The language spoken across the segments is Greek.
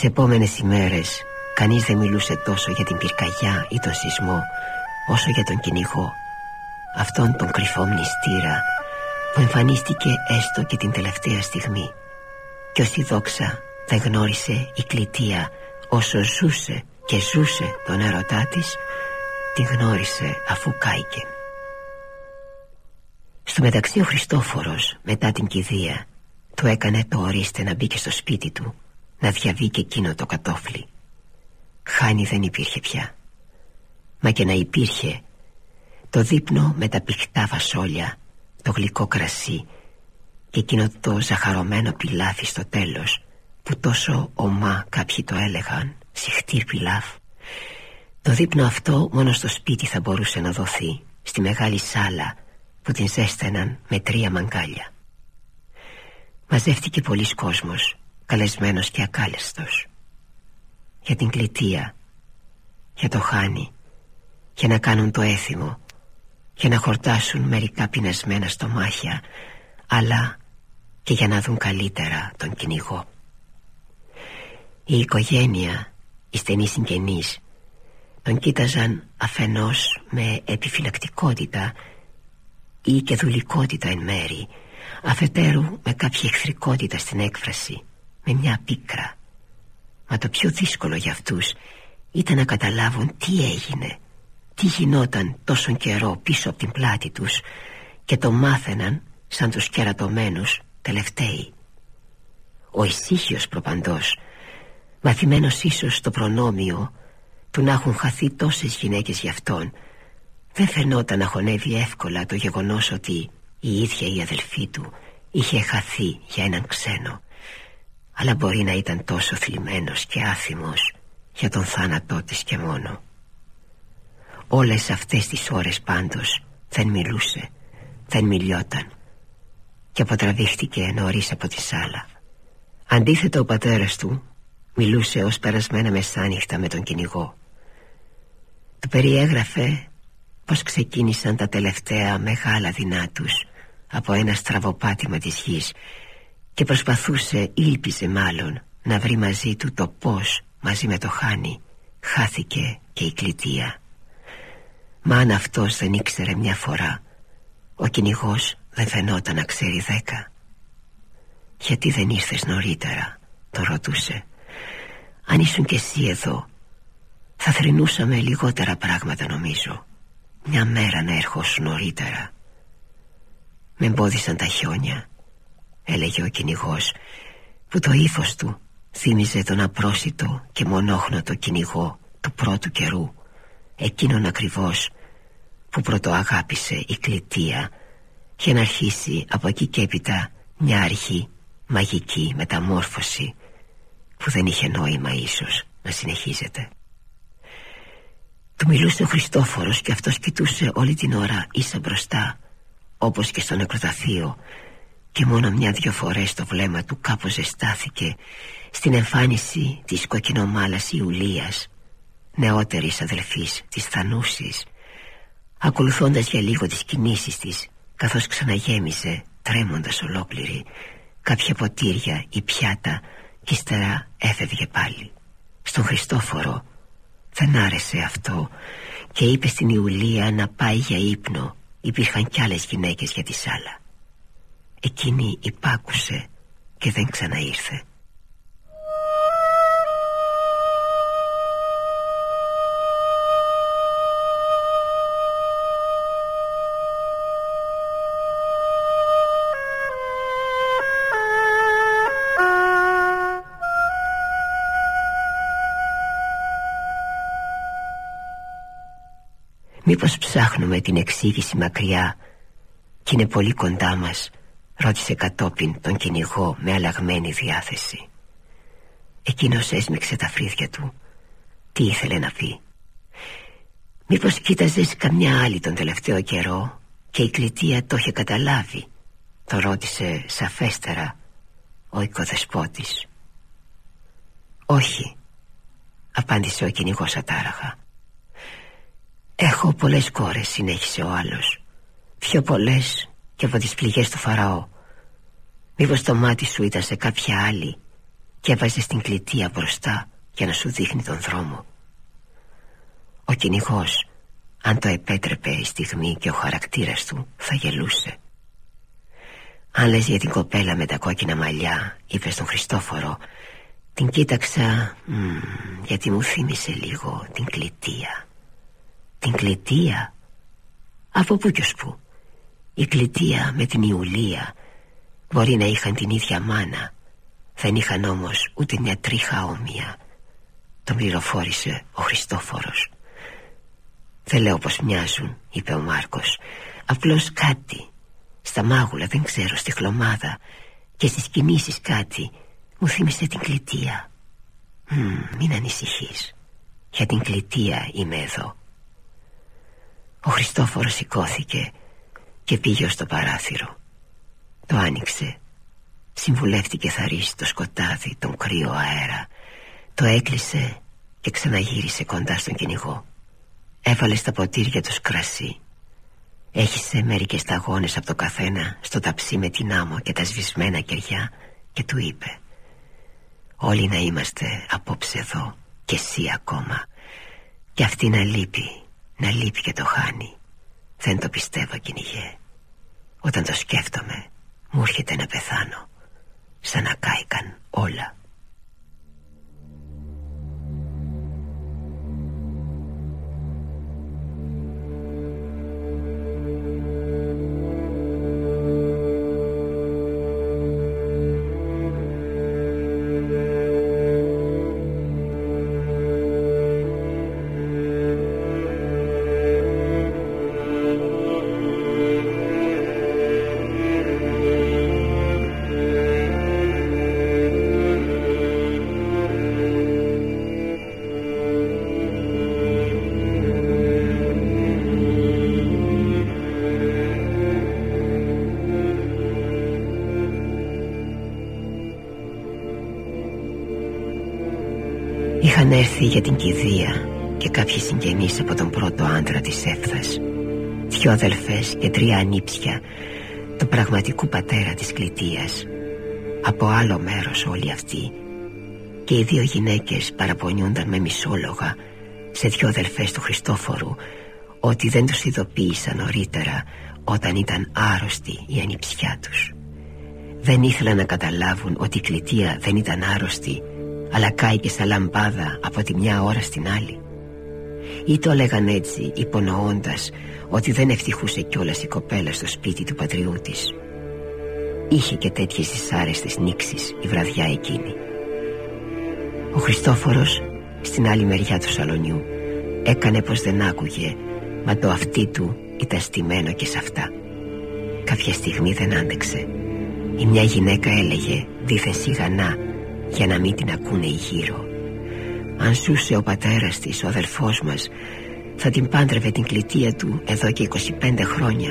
Τις επόμενες ημέρες κανείς δεν μιλούσε τόσο για την πυρκαγιά ή τον σεισμό όσο για τον κυνηγό. Αυτόν τον κρυφό μνηστήρα που εμφανίστηκε έστω και την τελευταία στιγμή. Και ως τη δόξα δεν γνώρισε η κλητεία όσο ζούσε και ζούσε τον έρωτά της την γνώρισε αφού κάηκε. Στο μεταξύ ο Χριστόφορος μετά την κηδεία του έκανε το ορίστε να μπήκε στο σπίτι του να διαβεί και εκείνο το κατόφλι. Χάνη δεν υπήρχε πια. Μα και να υπήρχε Το δείπνο με τα πηχτά βασόλια Το γλυκό κρασί Και εκείνο το ζαχαρωμένο πιλάφι στο τέλος Που τόσο ομά κάποιοι το έλεγαν Συχτήρ πιλάφ Το δείπνο αυτό μόνο στο σπίτι θα μπορούσε να δοθεί Στη μεγάλη σάλα που την ζέσταναν με τρία μαγκάλια. Μαζεύτηκε πολλοί κόσμος καλεσμένος και ακάλεστος. Για την κλητεία για το χάνι για να κάνουν το έθιμο για να χορτάσουν μερικά πεινασμένα στομάχια αλλά και για να δουν καλύτερα τον κυνηγό. Η οικογένεια οι στενοί συγγενείς τον κοίταζαν αφενός με επιφυλακτικότητα ή και δουλικότητα εν μέρη αφετέρου με κάποια εχθρικότητα στην έκφραση με μια πίκρα. Μα το πιο δύσκολο για αυτούς ήταν να καταλάβουν τι έγινε Τι γινόταν τόσο καιρό πίσω από την πλάτη τους Και το μάθαιναν σαν τους κερατωμένους τελευταίοι. Ο ησύχιος προπαντός Μαθημένος ίσως στο προνόμιο Του να έχουν χαθεί τόσες γυναίκες για αυτόν Δεν φαινόταν να χωνεύει εύκολα το γεγονός ότι Η ίδια η αδελφή του Είχε χαθεί για έναν ξένο αλλά μπορεί να ήταν τόσο θλιμμένος και άθιμος για τον θάνατό της και μόνο. Όλες αυτές τις ώρες πάντως δεν μιλούσε δεν μιλιόταν και αποτραβήχτηκε νωρίς από τη σάλα. Αντίθετα ο πατέρας του μιλούσε ως περασμένα μεσάνυχτα με τον κυνηγό. Του περιέγραφε πως ξεκίνησαν τα τελευταία μεγάλα δεινά τους από ένα στραβοπάτημα της γης και προσπαθούσε, ήλπιζε μάλλον, να βρει μαζί του το πώς μαζί με το χάνι χάθηκε και η κλητεία. Μα αν αυτός δεν ήξερε μια φορά, ο κυνηγός δεν φαινόταν να ξέρει δέκα. Γιατί δεν ήρθες νωρίτερα, το ρωτούσε. Αν ήσουν κι εσύ εδώ, θα θρυνούσαμε λιγότερα πράγματα νομίζω. Μια μέρα να ερχόσουν νωρίτερα. Με εμπόδισαν τα χιόνια έλεγε ο κυνηγός, που το ύφος του θύμιζε τον απρόσιτο και μονόχνοτο κυνηγό του πρώτου καιρού εκείνον ακριβώς που πρωτοαγάπησε η κλητεία για να αρχίσει από εκεί και έπειτα μια αρχή μαγική μεταμόρφωση που δεν είχε νόημα ίσως να συνεχίζεται. Του μιλούσε ο Χριστόφορος και αυτός κοιτούσε όλη την ώρα ίσα μπροστά όπως και στο νεκροταφείο και μόνο μια-δυο φορές το βλέμμα του κάπως ζεστάθηκε στην εμφάνιση της κοκκινομάλας Ιουλίας νεότερης αδελφής της Θανούσης ακολουθώντας για λίγο τις κινήσεις της καθώς ξαναγέμισε τρέμοντας ολόκληρη κάποια ποτήρια ή πιάτα και ύστερα έφευγε πάλι. Στον Χριστόφορο δεν άρεσε αυτό και είπε στην Ιουλία να πάει για ύπνο. Υπήρχαν κι άλλες γυναίκες για τη σάλα Εκείνη υπάκουσε και δεν ξαναήρθε. Μήπως ψάχνουμε την εξήγηση μακριά και είναι πολύ κοντά μας Ρώτησε κατόπιν τον κυνηγό με αλλαγμένη διάθεση. Εκείνος έσμιξε τα φρύδια του. Τι ήθελε να πει; Μήπως κοίταζες καμιά άλλη τον τελευταίο καιρό Και η κλητεία το είχε καταλάβει Το ρώτησε σαφέστερα Ο οικοδεσπότης. Όχι Απάντησε ο κυνηγός ατάραχα. Έχω πολλές κόρες συνέχισε ο άλλος. Πιο πολλές και από τις πληγές του Φαραώ. Μήπως το μάτι σου ήταν σε κάποια άλλη Και έβαζες την κλητεία μπροστά Για να σου δείχνει τον δρόμο. Ο κυνηγός, Αν το επέτρεπε η στιγμή και ο χαρακτήρας του Θα γελούσε. Αν λες για την κοπέλα με τα κόκκινα μαλλιά Είπες στον Χριστόφορο Την κοίταξα μ, Γιατί μου θύμισε λίγο την κλητεία την κλητεία; Από πού κι ως πού; Η κλητεία με την Ιουλία Μπορεί να είχαν την ίδια μάνα. Δεν είχαν όμως ούτε μια τρίχα όμοια. Τον πληροφόρησε ο Χριστόφορος. Δεν λέω πως μοιάζουν Είπε ο Μάρκος. Απλώς κάτι. Στα μάγουλα δεν ξέρω στη χλωμάδα. Και στις κινήσεις κάτι. Μου θύμισε την κλητεία Μην ανησυχείς. Για την κλητεία είμαι εδώ ο Χριστόφορος σηκώθηκε και πήγε στο παράθυρο. Το άνοιξε. Συμβουλεύτηκε θα ρίξει το σκοτάδι, τον κρύο αέρα. Το έκλεισε και ξαναγύρισε κοντά στον κυνηγό. Έβαλε στα ποτήρια τους κρασί. Έχισε μερικές σταγόνες από το καθένα Στο ταψί με την άμμο και τα σβησμένα κεριά Και του είπε Όλοι να είμαστε απόψε εδώ Και εσύ ακόμα. Και αυτή να λείπει να λείπει και το χάνει. Δεν το πιστεύω κυνηγέ Όταν το σκέφτομαι Μου έρχεται να πεθάνω. Σαν να κάηκαν όλα Είχαν έρθει για την κηδεία και κάποιοι συγγενείς από τον πρώτο άντρα της έφθας Δυο αδελφές και τρία ανήψια του πραγματικού πατέρα της κλητείας. Από άλλο μέρος όλοι αυτοί. Και οι δύο γυναίκες παραπονιούνταν με μισόλογα Σε δυο αδελφές του Χριστόφορου Ότι δεν τους ειδοποίησαν νωρίτερα Όταν ήταν άρρωστοι η ανήψιά τους. Δεν ήθελαν να καταλάβουν ότι η κλητεία δεν ήταν άρρωστη αλλά κάηκε σαν λαμπάδα από τη μια ώρα στην άλλη. Ή το έλεγαν έτσι υπονοώντας ότι δεν ευτυχούσε κιόλας η κοπέλα στο σπίτι του πατριού της. Είχε και τέτοιες δυσάρεστες νήξεις η βραδιά εκείνη. Ο Χριστόφορος στην άλλη μεριά του σαλονιού έκανε πως δεν άκουγε μα το αυτί του ήταν στημένο και σε αυτά κάποια στιγμή δεν άντεξε. Η μια γυναίκα έλεγε δίθεν σιγανά για να μην την ακούνε οι γύρω. Αν ζούσε ο πατέρας της, ο αδελφός μας θα την πάντρευε την κλητεία του εδώ και 25 χρόνια.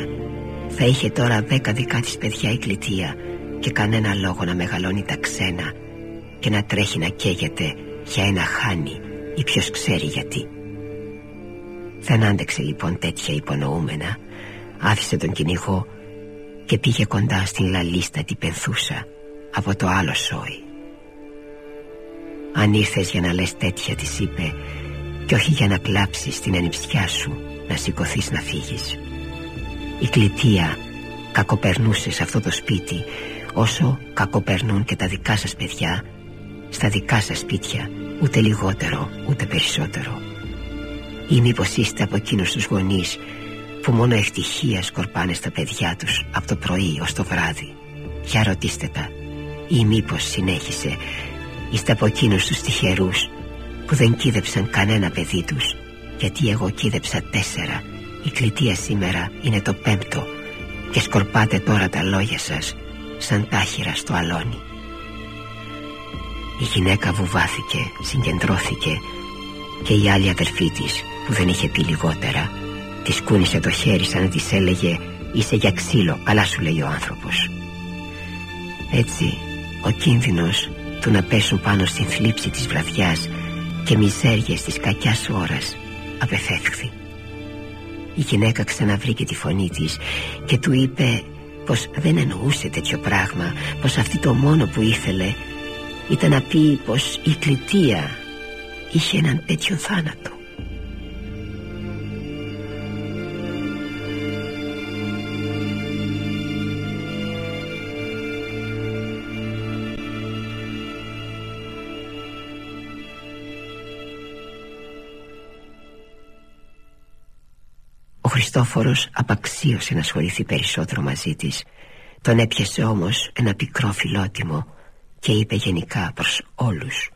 Θα είχε τώρα δέκα δικά της παιδιά η κλητεία και κανένα λόγο να μεγαλώνει τα ξένα και να τρέχει να καίγεται για ένα χάνι ή ποιος ξέρει γιατί. Δεν άντεξε λοιπόν τέτοια υπονοούμενα. Άφησε τον κυνηγό και πήγε κοντά στην λαλίστα πενθούσα από το άλλο σόι αν ήρθες για να λες τέτοια της είπε Και όχι για να κλάψεις την ανιψιά σου Να σηκωθείς να φύγεις. Η κλητεία κακοπερνούσε σε αυτό το σπίτι Όσο κακοπερνούν και τα δικά σας παιδιά Στα δικά σας σπίτια Ούτε λιγότερο ούτε περισσότερο. Ή μήπως είστε από εκείνους τους γονείς Που μόνο ευτυχία σκορπάνε στα παιδιά τους Από το πρωί ως το βράδυ. Για ρωτήστε τα. Ή μήπως συνέχισε Είστε από εκείνους τους τυχερούς που δεν κίδεψαν κανένα παιδί τους γιατί εγώ κίδεψα τέσσερα. Η κλητεία σήμερα είναι το πέμπτο Και σκορπάτε τώρα τα λόγια σας Σαν τάχυρα στο αλόνι. Η γυναίκα βουβάθηκε Συγκεντρώθηκε Και η άλλη αδερφή της Που δεν είχε πει λιγότερα Της κούνησε το χέρι σαν να της έλεγε Είσαι για ξύλο, καλά σου λέει ο άνθρωπος Έτσι ο κίνδυνος του να πέσουν πάνω στην θλίψη της βραδιάς και μιζέριες της κακιάς ώρας απεφεύχθη. Η γυναίκα ξαναβρήκε τη φωνή της και του είπε πως δεν εννοούσε τέτοιο πράγμα πως αυτή το μόνο που ήθελε ήταν να πει πως η κλητεία είχε έναν τέτοιο θάνατο Χριστόφορος απαξίωσε να ασχοληθεί περισσότερο μαζί της. Τον έπιασε όμως ένα πικρό φιλότιμο Και είπε γενικά προς όλους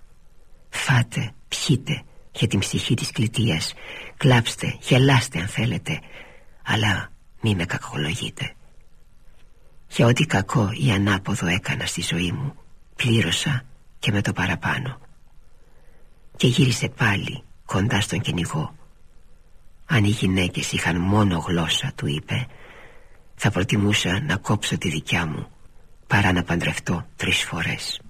Φάτε, πιείτε για την ψυχή της κλητείας. Κλάψτε, γελάστε αν θέλετε Αλλά μη με κακολογείτε Για ό,τι κακό ή ανάποδο έκανα στη ζωή μου Πλήρωσα και με το παραπάνω Και γύρισε πάλι κοντά στον κυνηγό αν οι γυναίκες είχαν μόνο γλώσσα του είπε Θα προτιμούσα να κόψω τη δικιά μου Παρά να παντρευτώ τρεις φορές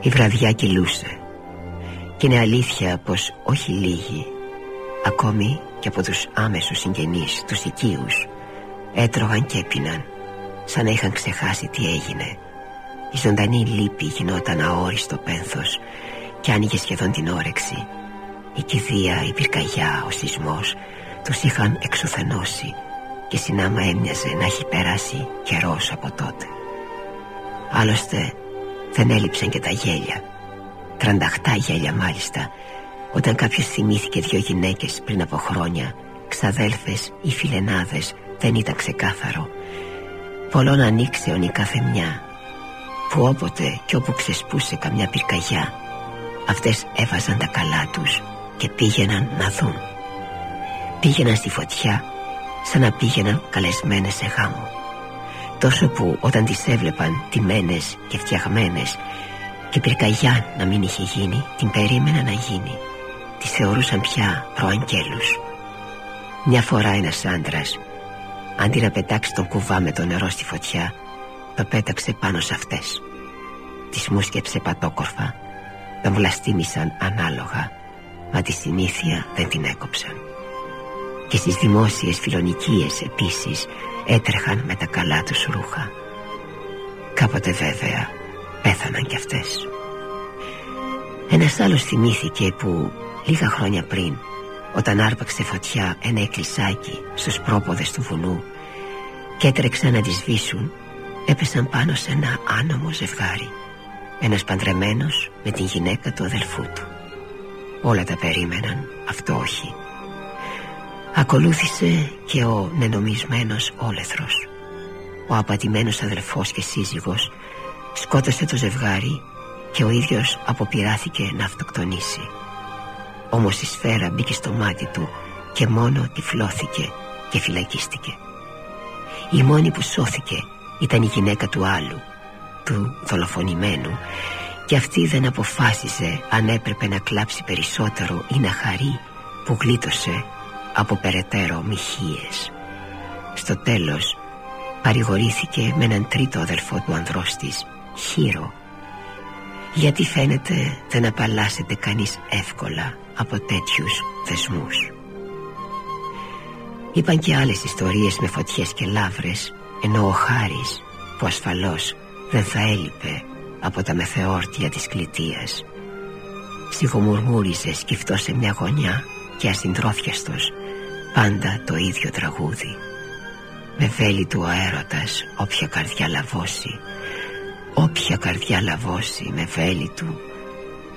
Η βραδιά κυλούσε. Και είναι αλήθεια πως όχι λίγοι Ακόμη και από τους άμεσους συγγενείς Τους οικείους Έτρωγαν και έπιναν Σαν να είχαν ξεχάσει τι έγινε. Η ζωντανή λύπη γινόταν αόριστο πένθος Και άνοιγε σχεδόν την όρεξη. Η κηδεία, η πυρκαγιά, ο σεισμός Τους είχαν εξουθενώσει Και συνάμα έμοιαζε να έχει περάσει καιρός από τότε. Άλλωστε δεν έλειψαν και τα γέλια. Τρανταχτά γέλια μάλιστα. Όταν κάποιος θυμήθηκε δυο γυναίκες πριν από χρόνια Ξαδέλφες ή φιλενάδες Δεν ήταν ξεκάθαρο. Πολλών ανοίξεων η κάθε μια Που όποτε κι όπου ξεσπούσε καμιά πυρκαγιά Αυτές έβαζαν τα καλά τους Και πήγαιναν να δουν. Πήγαιναν στη φωτιά Σαν να πήγαιναν καλεσμένες σε γάμο Τόσο που όταν τις έβλεπαν τιμένες και φτιαγμένες Και πυρκαγιά να μην είχε γίνει Την περίμενα να γίνει. Τις θεωρούσαν πια προαγγέλους Μια φορά ένας άντρας Αντί να πετάξει τον κουβά με το νερό στη φωτιά Το πέταξε πάνω σε αυτές. Τις μουσκεψε πατόκορφα Τον βλαστήμησαν ανάλογα Μα τη συνήθεια δεν την έκοψαν. Και στις δημόσιες φιλονικίες επίσης Έτρεχαν με τα καλά τους ρούχα. Κάποτε βέβαια πέθαναν κι αυτές. Ένας άλλος θυμήθηκε που λίγα χρόνια πριν όταν άρπαξε φωτιά ένα εκκλησάκι στους πρόποδες του βουνού και έτρεξαν να τη σβήσουν έπεσαν πάνω σε ένα άνομο ζευγάρι. Ένας παντρεμένος με την γυναίκα του αδελφού του. Όλα τα περίμεναν αυτό όχι ακολούθησε και ο νενομισμένος όλεθρος. Ο απατημένος αδελφός και σύζυγος σκότωσε το ζευγάρι και ο ίδιος αποπειράθηκε να αυτοκτονήσει. Όμως η σφαίρα μπήκε στο μάτι του και μόνο τυφλώθηκε και φυλακίστηκε. Η μόνη που σώθηκε ήταν η γυναίκα του άλλου του δολοφονημένου και αυτή δεν αποφάσισε αν έπρεπε να κλάψει περισσότερο ή να χαρεί που γλίτωσε από περαιτέρω μοιχείες στο τέλος παρηγορήθηκε με έναν τρίτο αδελφό του ανδρός της Χείρο. Γιατί φαίνεται δεν απαλλάσσεται κανείς εύκολα από τέτοιους θεσμούς Είπαν και άλλες ιστορίες με φωτιές και λάβρες ενώ ο Χάρης που ασφαλώς δεν θα έλειπε από τα μεθεόρτια της κλητείας Σιγομουρμούριζε σκυφτό σε μια γωνιά και ασυντρόφιαστος πάντα το ίδιο τραγούδι. Με βέλη του αέρωτας όποια καρδιά λαβώσει όποια καρδιά λαβώσει με βέλη του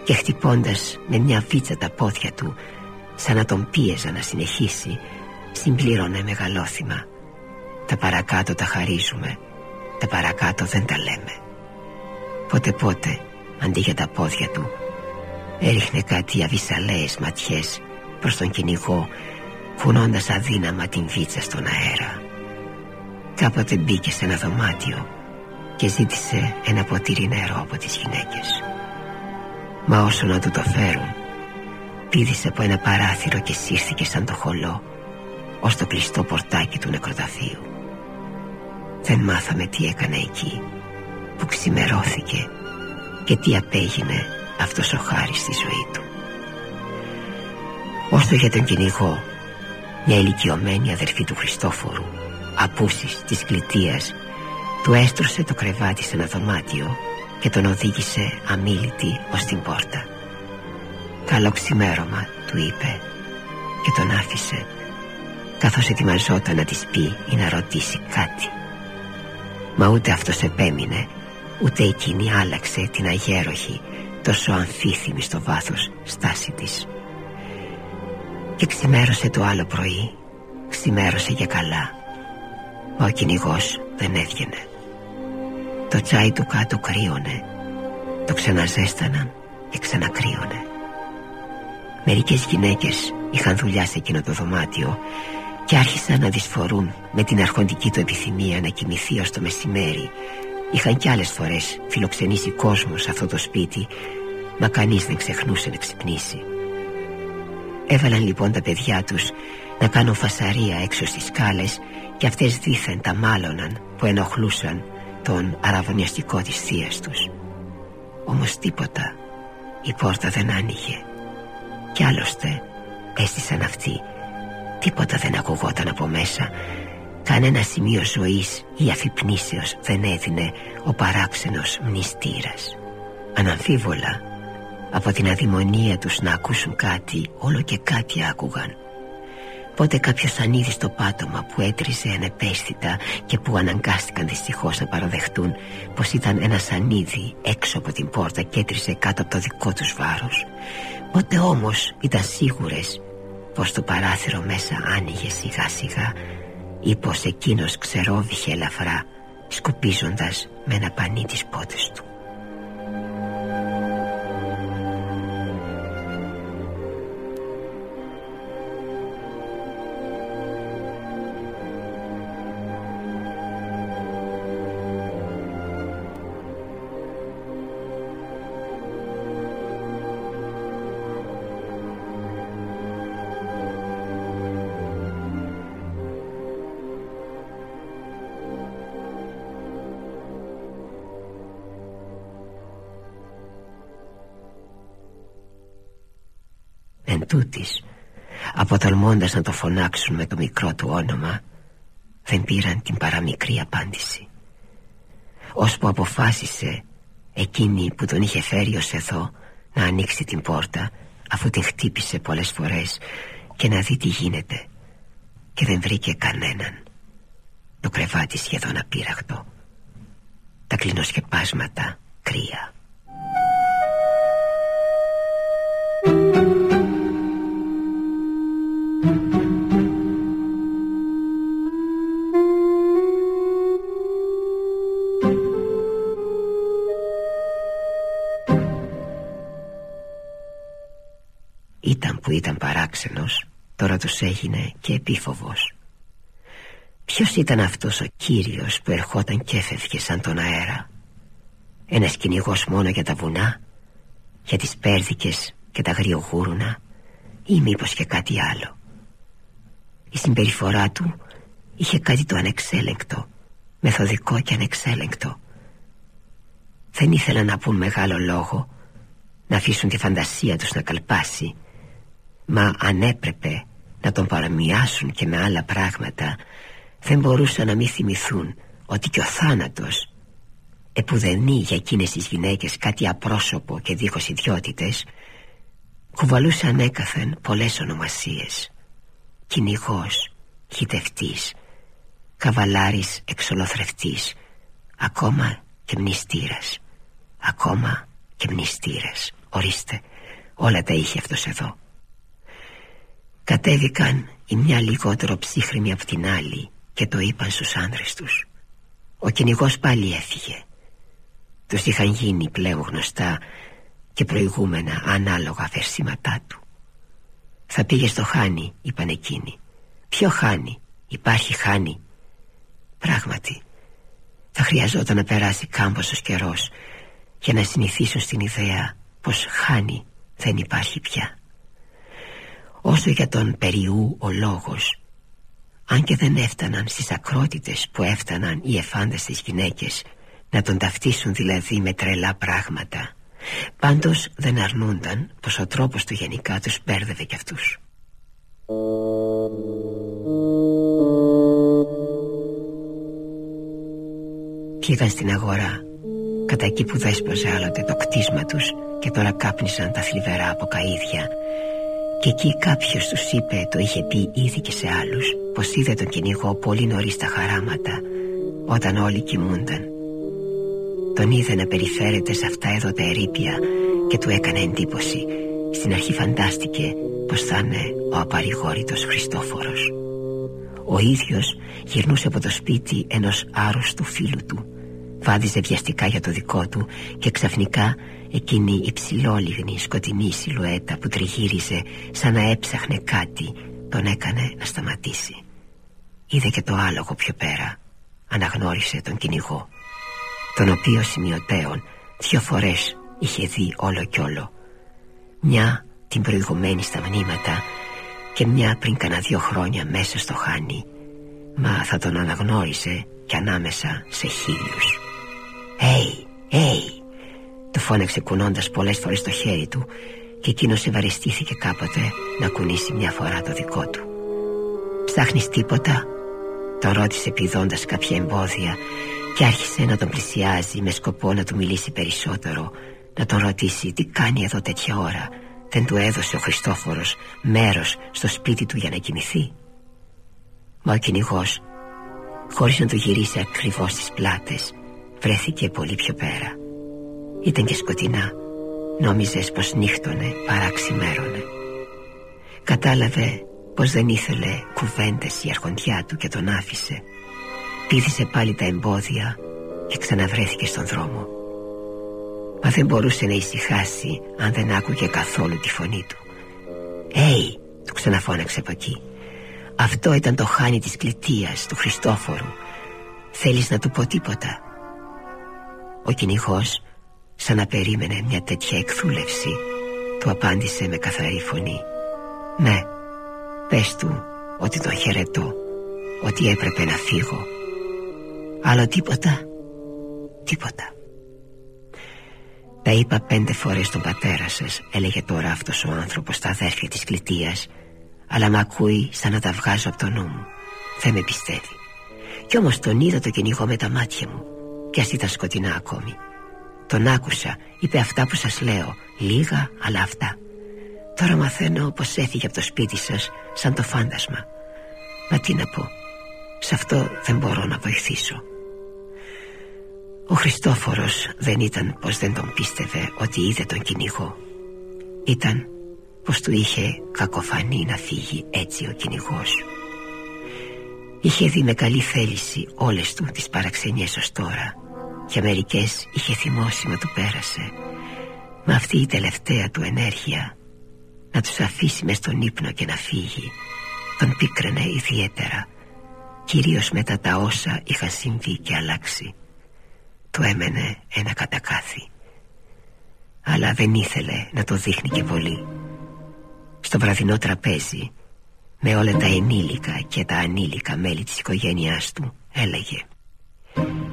και χτυπώντας με μια βίτσα τα πόδια του σαν να τον πίεζα να συνεχίσει συμπλήρωνε μεγαλόθυμα. Τα παρακάτω τα χαρίζουμε τα παρακάτω δεν τα λέμε. Πότε πότε αντί για τα πόδια του έριχνε κάτι αβυσαλαίες ματιές προς τον κυνηγό κουνώντας αδύναμα την βίτσα στον αέρα κάποτε μπήκε σε ένα δωμάτιο και ζήτησε ένα ποτήρι νερό από τις γυναίκες Μα όσο να του το φέρουν Πήδησε από ένα παράθυρο και σύρθηκε σαν το χολό Ως το κλειστό πορτάκι του νεκροταφείου Δεν μάθαμε τι έκανε εκεί Που ξημερώθηκε Και τι απέγινε αυτός ο χάρης στη ζωή του Όσο για τον κυνηγό Μια ηλικιωμένη αδερφή του Χριστόφορου Απούσης της κλητείας Του έστρωσε το κρεβάτι σε ένα δωμάτιο και τον οδήγησε αμήλυτη ως την πόρτα. «Καλό ξημέρωμα» του είπε και τον άφησε καθώς ετοιμαζόταν να της πει ή να ρωτήσει κάτι. Μα ούτε αυτός επέμεινε ούτε εκείνη άλλαξε την αγέροχη τόσο αμφίθυμη στο βάθος στάση της και ξημέρωσε το άλλο πρωί. Ξημέρωσε για καλά. Ο κυνηγός δεν έβγαινε. Το τσάι του κάτω κρύωνε. Το ξαναζέσταναν και ξανακρύωνε. Μερικές γυναίκες είχαν δουλειά σε εκείνο το δωμάτιο Και άρχισαν να δυσφορούν με την αρχοντική του επιθυμία να κοιμηθεί ως το μεσημέρι. Είχαν κι άλλες φορές φιλοξενήσει κόσμος σε αυτό το σπίτι Μα κανείς δεν ξεχνούσε να ξυπνήσει Έβαλαν λοιπόν τα παιδιά τους να κάνουν φασαρία έξω στις σκάλες Και αυτές δήθεν τα μάλωναν που ενοχλούσαν τον αραβωνιαστικό της θείας τους. Όμως τίποτα η πόρτα δεν άνοιγε. Κι άλλωστε έστησαν αυτοί. Τίποτα δεν ακουγόταν από μέσα. Κανένα σημείο ζωής ή αφυπνήσεως δεν έδινε ο παράξενος μνηστήρας. Αναμφίβολα από την αδημονία τους να ακούσουν κάτι όλο και κάτι άκουγαν Πότε κάποιος ανίδει στο πάτωμα που έτριζε ανεπαίσθητα και που αναγκάστηκαν δυστυχώς να παραδεχτούν πως ήταν ένας σανίδι έξω από την πόρτα και έτριζε κάτω από το δικό τους βάρος. Πότε όμως ήταν σίγουρες πως το παράθυρο μέσα άνοιγε σιγά σιγά ή πως εκείνος ξερόβηχε ελαφρά σκουπίζοντας με ένα πανί τις πότες του. Αποτολμώντας να το φωνάξουν με το μικρό του όνομα δεν πήραν την παραμικρή απάντηση. Ώσπου αποφάσισε εκείνη που τον είχε φέρει ως εδώ να ανοίξει την πόρτα αφού την χτύπησε πολλές φορές και να δει τι γίνεται και δεν βρήκε κανέναν. Το κρεβάτι σχεδόν απείραχτο. Τα κλινοσκεπάσματα κρύα έγινε και επίφοβος. Ποιος ήταν αυτός ο κύριος που ερχόταν και έφευγε σαν τον αέρα; Ένας κυνηγός μόνο για τα βουνά; Για τις πέρδικες και τα γριογούρουνα; Ή μήπως και κάτι άλλο; Η συμπεριφορά του είχε κάτι το ανεξέλεγκτο Μεθοδικό και ανεξέλεγκτο. Δεν ήθελαν να πούν μεγάλο λόγο Να αφήσουν τη φαντασία τους να καλπάσει. Μα αν έπρεπε να τον παραμοιάσουν και με άλλα πράγματα. Δεν μπορούσαν να μην θυμηθούν ότι και ο θάνατος Επουδενή για εκείνες τις γυναίκες κάτι απρόσωπο και δίχως ιδιότητες Κουβαλούσε ανέκαθεν πολλές ονομασίες. Κυνηγός, χιτευτής, καβαλάρης εξολοθρευτής Ακόμα και μνηστήρας. Ακόμα και μνηστήρας. Ορίστε, όλα τα είχε αυτός εδώ Κατέβηκαν η μια λιγότερο ψύχρημη από την άλλη και το είπαν στους άνδρες τους. Ο κυνηγός πάλι έφυγε. Τους είχαν γίνει πλέον γνωστά και προηγούμενα ανάλογα φερσίματά του. Θα πήγε στο Χάνι, είπαν εκείνοι. Ποιο Χάνι, υπάρχει Χάνι. Πράγματι, θα χρειαζόταν να περάσει κάμποσος καιρός για να συνηθίσουν στην ιδέα πως Χάνι δεν υπάρχει πια. Όσο για τον περιού ο λόγος. Αν και δεν έφταναν στις ακρότητες που έφταναν οι εφάνταστες γυναίκες Να τον ταυτίσουν δηλαδή με τρελά πράγματα. Πάντως δεν αρνούνταν πως ο τρόπος του γενικά τους μπέρδευε κι αυτούς. Πήγαν στην αγορά Κατά εκεί που δέσποζε άλλοτε το κτίσμα τους Και τώρα κάπνισαν τα θλιβερά από καΐδια και εκεί κάποιος τους είπε, το είχε πει ήδη και σε άλλους Πως είδε τον κυνηγό πολύ νωρίς τα χαράματα Όταν όλοι κοιμούνταν. Τον είδε να περιφέρεται σε αυτά εδώ τα ερήπια Και του έκανε εντύπωση. Στην αρχή φαντάστηκε πως θα είναι ο απαρηγόρητος Χριστόφορος. Ο ίδιος γυρνούσε από το σπίτι ενός άρρωστου φίλου του Βάδιζε βιαστικά για το δικό του Και ξαφνικά Εκείνη η ψηλόλιγνη σκοτεινή σιλουέτα που τριγύριζε σαν να έψαχνε κάτι τον έκανε να σταματήσει. Είδε και το άλογο πιο πέρα. Αναγνώρισε τον κυνηγό, τον οποίο σημειωτέων δυο φορές είχε δει όλο κι όλο. Μια την προηγουμένη στα μνήματα και μια πριν κανένα δυο χρόνια μέσα στο χάνι. Μα θα τον αναγνώρισε κι ανάμεσα σε χίλιους. «Έι, έι, του φώναξε κουνώντας πολλές φορές το χέρι του Και εκείνος ευαριστήθηκε κάποτε να κουνήσει μια φορά το δικό του. «Ψάχνεις τίποτα» Τον ρώτησε πηδώντας κάποια εμπόδια Και άρχισε να τον πλησιάζει με σκοπό να του μιλήσει περισσότερο Να τον ρωτήσει τι κάνει εδώ τέτοια ώρα. Δεν του έδωσε ο Χριστόφορος μέρος στο σπίτι του για να κοιμηθεί. Μα ο κυνηγός Χωρίς να του γυρίσει ακριβώς στις πλάτες Βρέθηκε πολύ πιο πέρα ήταν και σκοτεινά. Νόμιζες πως νύχτωνε παρά ξημέρωνε Κατάλαβε πως δεν ήθελε κουβέντες η αρχοντιά του και τον άφησε. Πήδησε πάλι τα εμπόδια και ξαναβρέθηκε στον δρόμο. Μα δεν μπορούσε να ησυχάσει αν δεν άκουγε καθόλου τη φωνή του. «Έι», του ξαναφώναξε από εκεί. Αυτό ήταν το χάνι της κλητείας του Χριστόφορου. Θέλεις να του πω τίποτα; Ο κυνηγός Σαν να περίμενε μια τέτοια εκθούλευση. Του απάντησε με καθαρή φωνή. Ναι, πες του ότι τον χαιρετώ Ότι έπρεπε να φύγω. Άλλο τίποτα Τίποτα Τα είπα πέντε φορές στον πατέρα σας Έλεγε τώρα αυτός ο άνθρωπος στα αδέρφια της κλητίας Αλλά μ' ακούει σαν να τα βγάζω από το νου μου. Δεν με πιστεύει. Κι όμως τον είδα το κυνηγό με τα μάτια μου. Κι ας ήταν σκοτεινά ακόμη Τον άκουσα, είπε αυτά που σας λέω. Λίγα αλλά αυτά. Τώρα μαθαίνω πως έφυγε από το σπίτι σας Σαν το φάντασμα. Μα τι να πω. Σε αυτό δεν μπορώ να βοηθήσω. Ο Χριστόφορος δεν ήταν πως δεν τον πίστευε ότι είδε τον κυνηγό. Ήταν πως του είχε κακοφανεί να φύγει έτσι ο κυνηγός. Είχε δει με καλή θέληση όλες του τις παραξενιές ως τώρα Και μερικές είχε θυμώσει μα του πέρασε. Μα αυτή η τελευταία του ενέργεια Να τους αφήσει μες στον ύπνο και να φύγει Τον πίκραινε ιδιαίτερα Κυρίως μετά τα όσα είχαν συμβεί και αλλάξει. Του έμενε ένα κατακάθι. Αλλά δεν ήθελε να το δείχνει και πολύ. Στο βραδινό τραπέζι με όλα τα ενήλικα και τα ανήλικα μέλη της οικογένειάς του έλεγε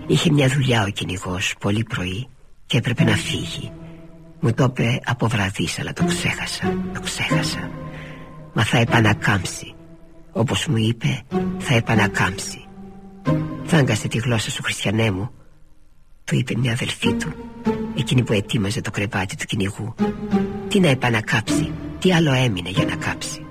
Είχε μια δουλειά ο κυνηγός πολύ πρωί και έπρεπε να φύγει. Μου το είπε από βραδύς αλλά το ξέχασα, το ξέχασα. Μα θα επανακάμψει. Όπως μου είπε θα επανακάμψει. Θάγκασε τη γλώσσα σου χριστιανέ μου του είπε μια αδελφή του Εκείνη που ετοίμαζε το κρεβάτι του κυνηγού. Τι να επανακάψει Τι άλλο έμεινε για να κάψει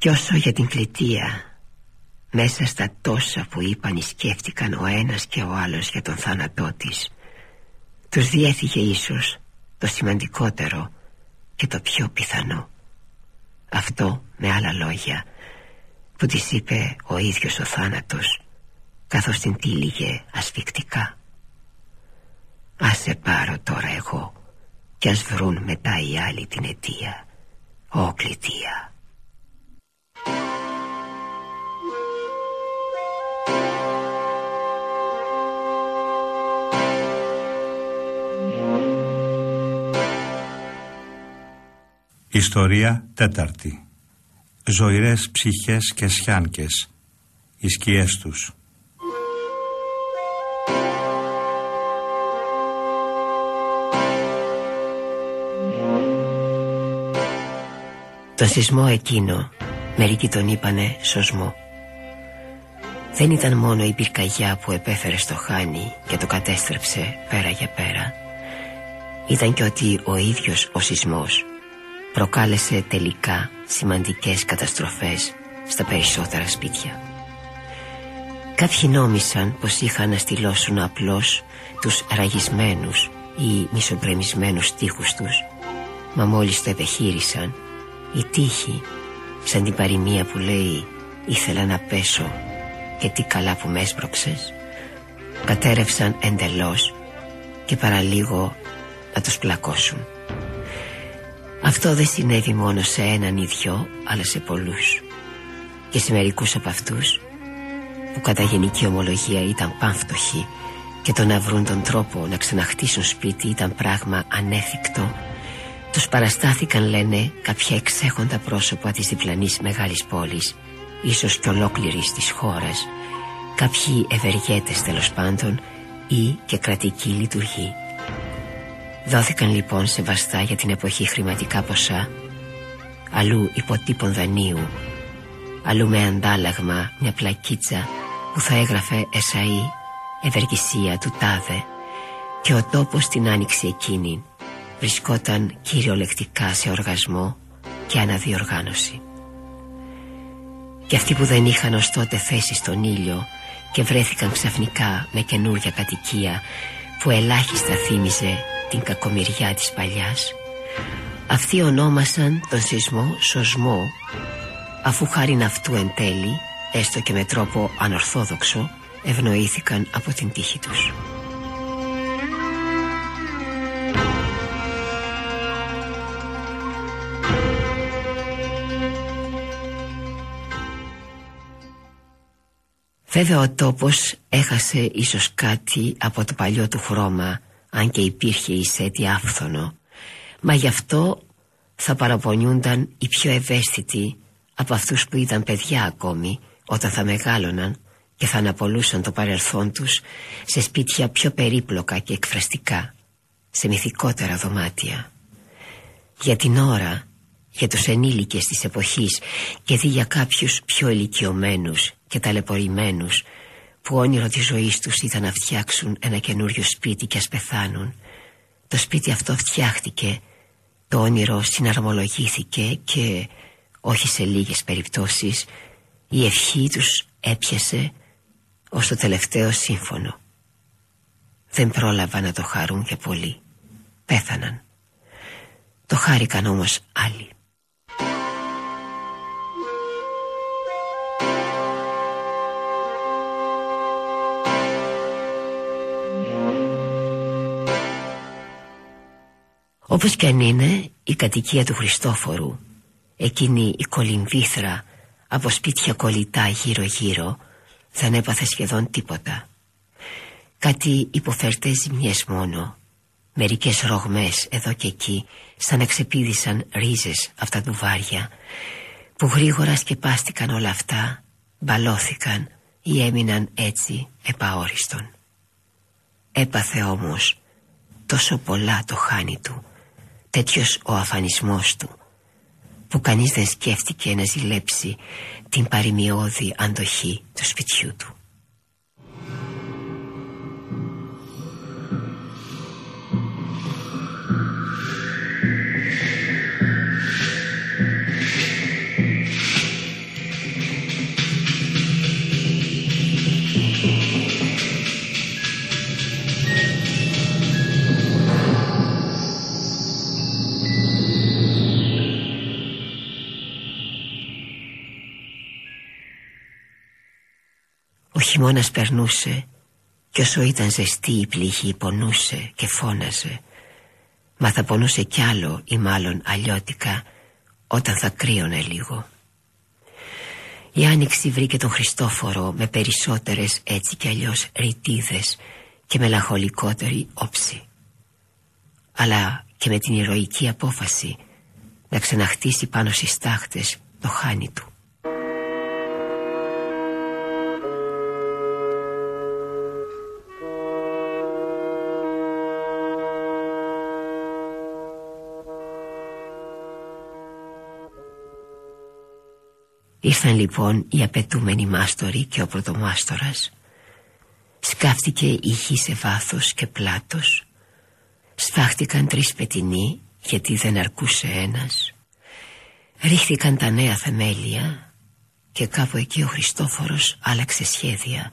Κι όσο για την κλητεία Μέσα στα τόσα που είπαν σκέφτηκαν ο ένας και ο άλλος για τον θάνατό της τους διέφυγε ίσως το σημαντικότερο και το πιο πιθανό. Αυτό με άλλα λόγια που της είπε ο ίδιος ο θάνατος καθώς την τύλιγε ασφικτικά. Ας σε πάρω τώρα εγώ κι ας βρουν μετά οι άλλοι την αιτία Ω κλητία Ιστορία τέταρτη. Ζωηρές ψυχές και σιάνκες. Οι σκιές τους. Το σεισμό εκείνο Μερικοί τον είπανε σωσμό. Δεν ήταν μόνο η πυρκαγιά που επέφερε στο χάνι Και το κατέστρεψε πέρα για πέρα. Ήταν και ότι ο ίδιος ο σεισμός προκάλεσε τελικά σημαντικές καταστροφές στα περισσότερα σπίτια. Κάποιοι νόμισαν πως είχαν να στυλώσουν απλώς τους ραγισμένους ή μισομπρεμισμένους τείχους τους μα μόλις το επιχείρησαν η τύχη σαν την παροιμία που λέει ήθελα να πέσω και τι καλά που με έσπρωξες κατέρευσαν εντελώς και παραλίγο να τους πλακώσουν. Αυτό δεν συνέβη μόνο σε έναν ή δυο αλλά σε πολλούς. Και σε μερικούς από αυτούς που κατά γενική ομολογία ήταν πάμφτωχοι και το να βρουν τον τρόπο να ξαναχτίσουν σπίτι ήταν πράγμα ανέφικτο. Τους παραστάθηκαν λένε κάποια εξέχοντα πρόσωπα της διπλανής μεγάλης πόλης ίσως και ολόκληρης της χώρας. Κάποιοι ευεργέτες τέλος πάντων ή και κρατικοί λειτουργοί Δόθηκαν λοιπόν σεβαστά για την εποχή χρηματικά ποσά. Αλλού υποτύπων δανείου. Αλλού με αντάλλαγμα μια πλακίτσα που θα έγραφε εσαΐ ευεργησία του τάδε και ο τόπος την άνοιξη εκείνη βρισκόταν κυριολεκτικά σε οργασμό και αναδιοργάνωση. Και αυτοί που δεν είχαν ως τότε θέση στον ήλιο και βρέθηκαν ξαφνικά με καινούρια κατοικία που ελάχιστα θύμιζε την κακομοιριά της παλιάς αυτοί ονόμασαν τον σεισμό σωσμό αφού χάριν αυτού εν τέλει έστω και με τρόπο ανορθόδοξο ευνοήθηκαν από την τύχη τους. Βέβαια ο τόπος έχασε ίσως κάτι από το παλιό του χρώμα αν και υπήρχε η σέτη άφθονο Μα γι' αυτό θα παραπονιούνταν οι πιο ευαίσθητοι από αυτούς που ήταν παιδιά ακόμη όταν θα μεγάλωναν και θα αναπολούσαν το παρελθόν τους σε σπίτια πιο περίπλοκα και εκφραστικά, σε μυθικότερα δωμάτια. Για την ώρα, για τους ενήλικες της εποχής και δι για κάποιους πιο ηλικιωμένους και ταλαιπωρημένους που όνειρο της ζωής τους ήταν να φτιάξουν ένα καινούριο σπίτι και ας πεθάνουν. Το σπίτι αυτό φτιάχτηκε, το όνειρο συναρμολογήθηκε και όχι σε λίγες περιπτώσεις η ευχή τους έπιασε ως το τελευταίο σύμφωνο. Δεν πρόλαβα να το χαρούν και πολύ. Πέθαναν. Το χάρηκαν όμως άλλοι. Όπως κι αν είναι η κατοικία του Χριστόφορου Εκείνη η κολυμβήθρα από σπίτια κολλητά γύρω γύρω δεν έπαθε σχεδόν τίποτα. Κάτι υποφερτές ζημιές μόνο. Μερικές ρογμές εδώ και εκεί σαν να ξεπίδησαν ρίζες αυτά του βάρια που γρήγορα σκεπάστηκαν όλα αυτά μπαλώθηκαν ή έμειναν έτσι επαόριστον. Έπαθε όμως τόσο πολλά το χάνι του τέτοιος ο αφανισμός του που κανείς δεν σκέφτηκε να ζηλέψει την παρημιώδη αντοχή του σπιτιού του. Χειμώνας περνούσε και όσο ήταν ζεστή η πληγή πονούσε και φώναζε. Μα θα πονούσε κι άλλο ή μάλλον αλλιώτικα όταν θα κρύωνε λίγο. Η άνοιξη βρήκε τον Χριστόφορο με περισσότερες έτσι κι αλλιώς ρητίδες και μελαγχολικότερη όψη. Αλλά και με την ηρωική απόφαση να ξαναχτίσει πάνω στις τάχτες το χάνι του Ήρθαν λοιπόν οι απαιτούμενοι μάστοροι και ο πρωτομάστορας. Σκάφτηκε η γη σε βάθος και πλάτος. Σφάχτηκαν τρεις πετινοί γιατί δεν αρκούσε ένας. Ρίχθηκαν τα νέα θεμέλια Και κάπου εκεί ο Χριστόφορος άλλαξε σχέδια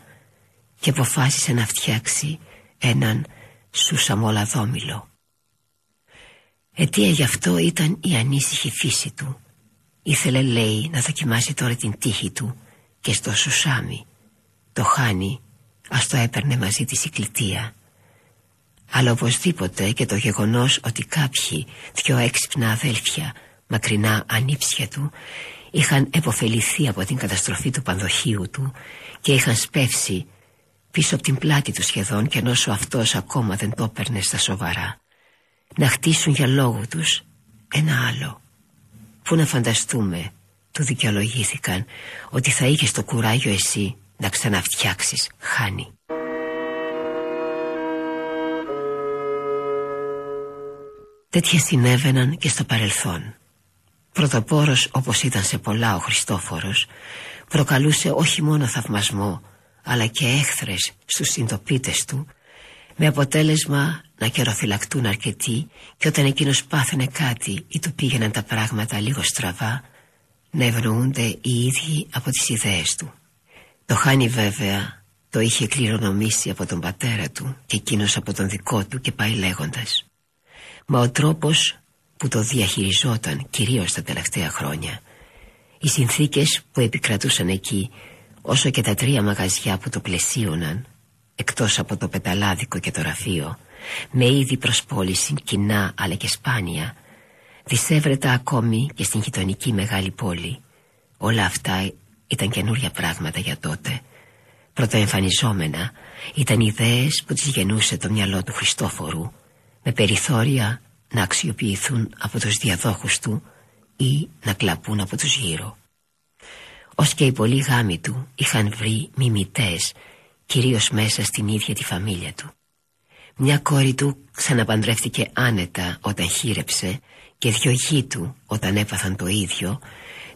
Και αποφάσισε να φτιάξει έναν σουσαμολαδόμηλο. Αιτία γι' αυτό ήταν η ανήσυχη φύση του Ήθελε λέει να δοκιμάσει τώρα την τύχη του και στο Σουσάμι. Το χάνει ας το έπαιρνε μαζί της η κλητεία. Αλλά οπωσδήποτε και το γεγονός ότι κάποιοι δυο έξυπνα αδέλφια μακρινά ανήψια του είχαν επωφεληθεί από την καταστροφή του πανδοχείου του και είχαν σπεύσει πίσω από την πλάτη του σχεδόν και ενώ αυτός ακόμα δεν το έπαιρνε στα σοβαρά να χτίσουν για λόγο τους ένα άλλο Πού να φανταστούμε Του δικαιολογήθηκαν Ότι θα είχες το κουράγιο εσύ Να ξαναφτιάξεις χάνει Τέτοια συνέβαιναν και στο παρελθόν. Πρωτοπόρος όπως ήταν σε πολλά ο Χριστόφορος Προκαλούσε όχι μόνο θαυμασμό Αλλά και έχθρες στους συντοπίτες του Με αποτέλεσμα να καιροφυλακτούν αρκετοί και όταν εκείνος πάθαινε κάτι ή του πήγαιναν τα πράγματα λίγο στραβά να ευνοούνται οι ίδιοι από τις ιδέες του. Το Χάνι βέβαια το είχε κληρονομήσει από τον πατέρα του και εκείνος από τον δικό του και πάει λέγοντας. Μα ο τρόπος που το διαχειριζόταν κυρίως τα τελευταία χρόνια οι συνθήκες που επικρατούσαν εκεί όσο και τα τρία μαγαζιά που το πλαισίωναν εκτός από το πεταλάδικο και το ραφείο με είδη προσπόληση κοινά αλλά και σπάνια δισεύρετα ακόμη και στην γειτονική μεγάλη πόλη όλα αυτά ήταν καινούρια πράγματα για τότε πρωτοεμφανιζόμενα ήταν ιδέες που τις γεννούσε το μυαλό του Χριστόφορου με περιθώρια να αξιοποιηθούν από τους διαδόχους του ή να κλαπούν από τους γύρω. Ως και οι πολλοί γάμοι του είχαν βρει μιμητές, κυρίως μέσα στην ίδια τη φαμίλια του. Μια κόρη του ξαναπαντρεύτηκε άνετα όταν χείρεψε και δυο γη του όταν έπαθαν το ίδιο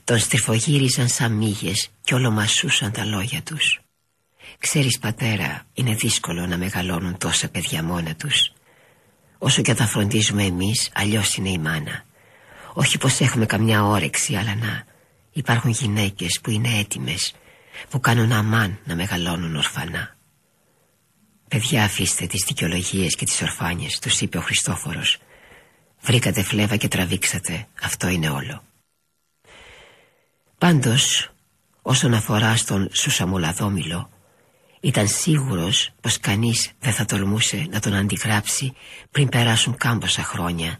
τον στριφογύριζαν σαν μύγες και όλο μασούσαν τα λόγια τους. Ξέρεις πατέρα είναι δύσκολο να μεγαλώνουν τόσα παιδιά μόνα τους. Όσο και θα φροντίζουμε εμείς αλλιώς είναι η μάνα. Όχι πως έχουμε καμιά όρεξη αλλά να υπάρχουν γυναίκες που είναι έτοιμες που κάνουν αμάν να μεγαλώνουν ορφανά. Παιδιά αφήστε τις δικαιολογίες και τις ορφάνιες τους είπε ο Χριστόφορος. Βρήκατε φλέβα και τραβήξατε αυτό είναι όλο. Πάντως όσον αφορά στον Σουσαμουλαδόμηλο ήταν σίγουρος πως κανείς δεν θα τολμούσε να τον αντιγράψει πριν περάσουν κάμποσα χρόνια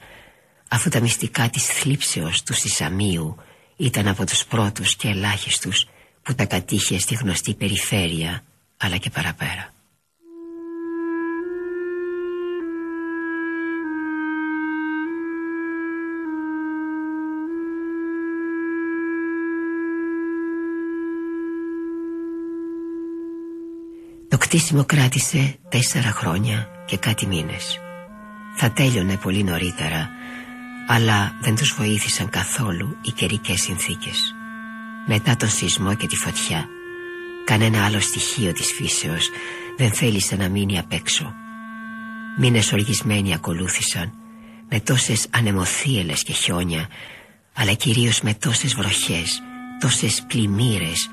αφού τα μυστικά της θλίψεως του Σισαμίου ήταν από τους πρώτους και ελάχιστους που τα κατήχε στη γνωστή περιφέρεια αλλά και παραπέρα. Το κτίσιμο κράτησε τέσσερα χρόνια και κάτι μήνες. Θα τέλειωνε πολύ νωρίτερα, αλλά δεν τους βοήθησαν καθόλου οι καιρικές συνθήκες. Μετά τον σεισμό και τη φωτιά, κανένα άλλο στοιχείο της φύσεως δεν θέλησε να μείνει απ' έξω. Μήνες οργισμένοι ακολούθησαν, με τόσες ανεμοθύελες και χιόνια, αλλά κυρίως με τόσες βροχές, τόσες πλημμύρες,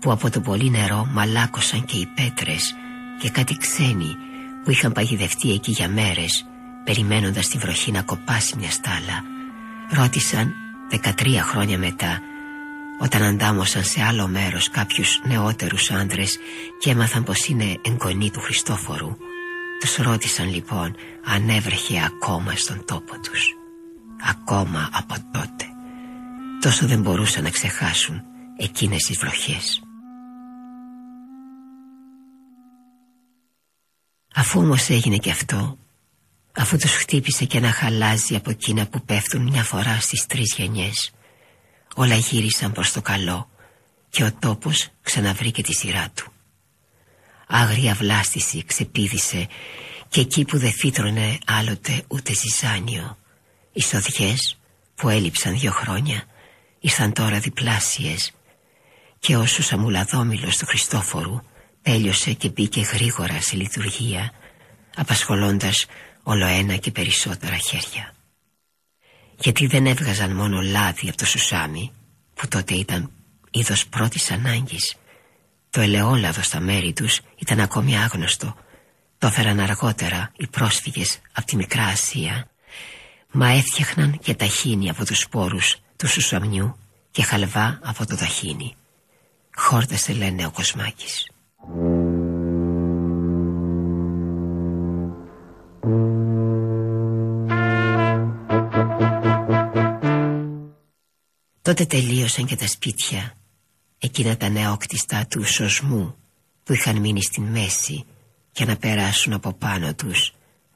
που από το πολύ νερό μαλάκωσαν και οι πέτρες και κάτι ξένοι που είχαν παγιδευτεί εκεί για μέρες περιμένοντας τη βροχή να κοπάσει μια στάλα ρώτησαν 13 χρόνια μετά όταν αντάμωσαν σε άλλο μέρος κάποιους νεότερους άντρες και έμαθαν πως είναι εγγονοί του Χριστόφορου τους ρώτησαν λοιπόν αν έβρεχε ακόμα στον τόπο τους. Ακόμα από τότε. Τόσο δεν μπορούσαν να ξεχάσουν εκείνες τις βροχές. Αφού όμως έγινε και αυτό Αφού τους χτύπησε και ένα χαλάζι από εκείνα που πέφτουν μια φορά στις τρεις γενιές Όλα γύρισαν προς το καλό Και ο τόπος ξαναβρήκε τη σειρά του Άγρια βλάστηση ξεπίδησε Και εκεί που δεν φύτρωνε άλλοτε ούτε ζυζάνιο Οι σοδιές που έλειψαν δύο χρόνια Ήρθαν τώρα διπλάσιες Και όσους αμουλαδόμηλος του Χριστόφορου Τέλειωσε και μπήκε γρήγορα σε λειτουργία απασχολώντας όλο ένα και περισσότερα χέρια. Γιατί δεν έβγαζαν μόνο λάδι από το σουσάμι που τότε ήταν είδος πρώτης ανάγκης. Το ελαιόλαδο στα μέρη τους ήταν ακόμη άγνωστο. Το έφεραν αργότερα οι πρόσφυγες από τη Μικρά Ασία μα έφτιαχναν και ταχίνι από τους σπόρους του σουσαμιού και χαλβά από το ταχίνι. Χόρτασε λένε ο Κοσμάκης. Τότε τελείωσαν και τα σπίτια. Εκείνα τα νεόκτιστα του σωσμού Που είχαν μείνει στην μέση Για να περάσουν από πάνω τους.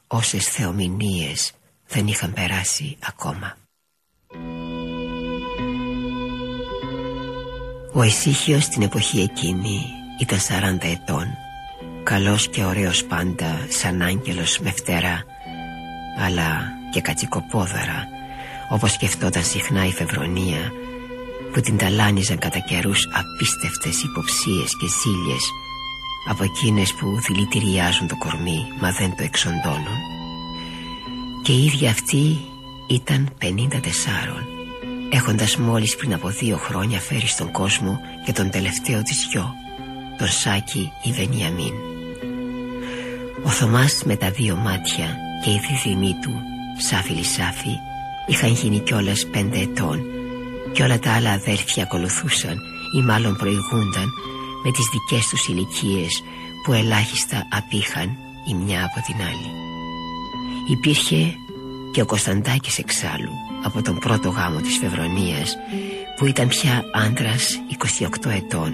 Όσες θεομηνίες δεν είχαν περάσει ακόμα. Ο Εσύχιος στην εποχή εκείνη ήταν 40 ετών. Καλός και ωραίος πάντα σαν άγγελος με φτερά Αλλά και κατσικοπόδαρα Όπως σκεφτόταν συχνά η Φεβρονία Που την ταλάνιζαν κατά καιρούς απίστευτες υποψίες και ζήλιες Από εκείνες που δηλητηριάζουν το κορμί Μα δεν το εξοντώνουν Και η ίδια αυτή ήταν 54 Έχοντας μόλις πριν από δύο χρόνια φέρει στον κόσμο Και τον τελευταίο της γιο τον Σάκη η Βενιαμίν. Ο Θωμάς με τα δύο μάτια και η δίδυμή του, Σάφη Λισάφη, είχαν γίνει κιόλας πέντε ετών και όλα τα άλλα αδέρφια ακολουθούσαν ή μάλλον προηγούνταν με τις δικές τους ηλικίες που ελάχιστα απήχαν η μια από την άλλη. Υπήρχε και ο Κωνσταντάκης εξάλλου από τον πρώτο γάμο της Φεβρονίας που ήταν πια άντρας 28 ετών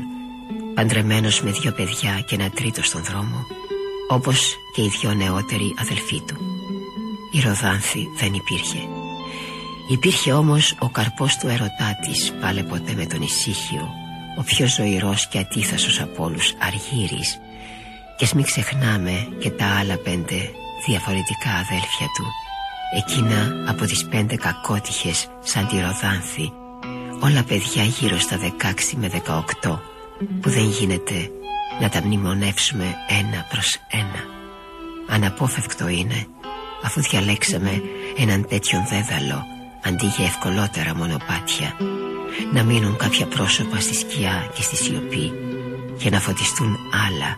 παντρεμένος με δύο παιδιά και ένα τρίτο στον δρόμο όπως και οι δυο νεότεροι αδελφοί του η Ροδάνθη δεν υπήρχε. Υπήρχε όμως ο καρπός του ερωτά της πάλε ποτέ με τον ησύχιο, ο πιο ζωηρός και ατίθασος από όλους Αργύρης και ας μην ξεχνάμε και τα άλλα πέντε διαφορετικά αδέλφια του. Εκείνα από τις πέντε κακότυχες σαν τη Ροδάνθη. Όλα παιδιά γύρω στα 16 με 18 που δεν γίνεται να τα μνημονεύσουμε ένα προς ένα. Αναπόφευκτο είναι αφού διαλέξαμε έναν τέτοιον δέδαλο αντί για ευκολότερα μονοπάτια να μείνουν κάποια πρόσωπα στη σκιά και στη σιωπή για να φωτιστούν άλλα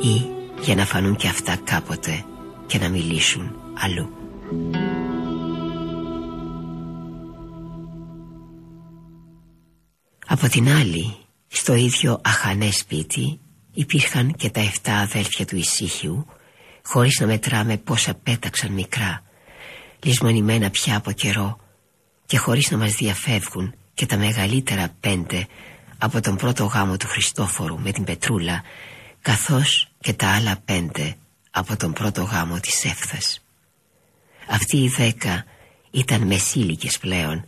ή για να φανούν και αυτά κάποτε και να μιλήσουν αλλού. Από την άλλη, στο ίδιο αχανές σπίτι υπήρχαν και τα εφτά αδέλφια του ησύχιου χωρίς να μετράμε πόσα πέταξαν μικρά λησμονημένα πια από καιρό και χωρίς να μας διαφεύγουν και τα μεγαλύτερα πέντε από τον πρώτο γάμο του Χριστόφορου με την Πετρούλα καθώς και τα άλλα πέντε από τον πρώτο γάμο της Εύθας. Αυτοί οι δέκα ήταν μεσήλικες πλέον